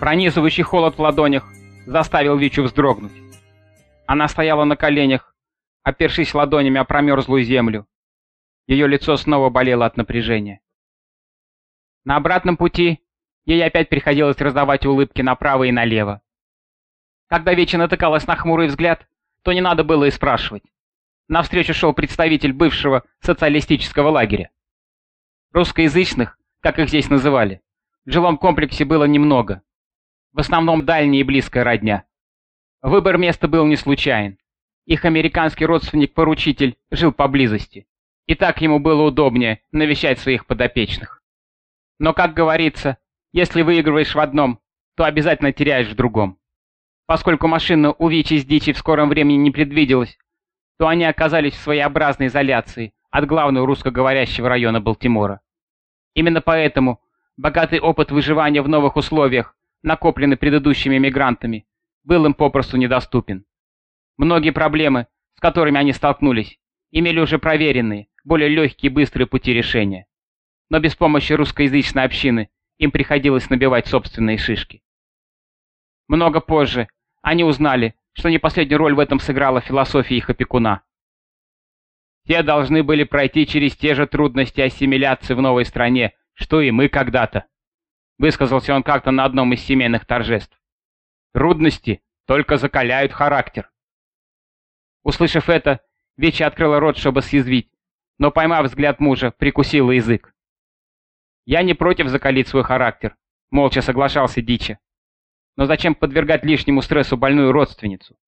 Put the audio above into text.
Пронизывающий холод в ладонях заставил Вичу вздрогнуть. Она стояла на коленях, опершись ладонями о промерзлую землю. Ее лицо снова болело от напряжения. На обратном пути ей опять приходилось раздавать улыбки направо и налево. Когда Веча натыкалась на хмурый взгляд, то не надо было и спрашивать. Навстречу шел представитель бывшего социалистического лагеря. Русскоязычных, как их здесь называли, в жилом комплексе было немного. В основном дальняя и близкая родня. Выбор места был не случайен. Их американский родственник-поручитель жил поблизости. И так ему было удобнее навещать своих подопечных. Но, как говорится, если выигрываешь в одном, то обязательно теряешь в другом. Поскольку машина у Вичи с Дичи в скором времени не предвиделась, то они оказались в своеобразной изоляции от главного русскоговорящего района Балтимора. Именно поэтому богатый опыт выживания в новых условиях, накопленный предыдущими мигрантами, был им попросту недоступен. Многие проблемы, с которыми они столкнулись, имели уже проверенные, более легкие и быстрые пути решения. Но без помощи русскоязычной общины им приходилось набивать собственные шишки. Много позже они узнали, что не последнюю роль в этом сыграла философия их опекуна. Те должны были пройти через те же трудности ассимиляции в новой стране, что и мы когда-то. Высказался он как-то на одном из семейных торжеств. Трудности только закаляют характер. Услышав это, Веча открыла рот, чтобы съязвить, но, поймав взгляд мужа, прикусила язык. «Я не против закалить свой характер», — молча соглашался Дича. «Но зачем подвергать лишнему стрессу больную родственницу?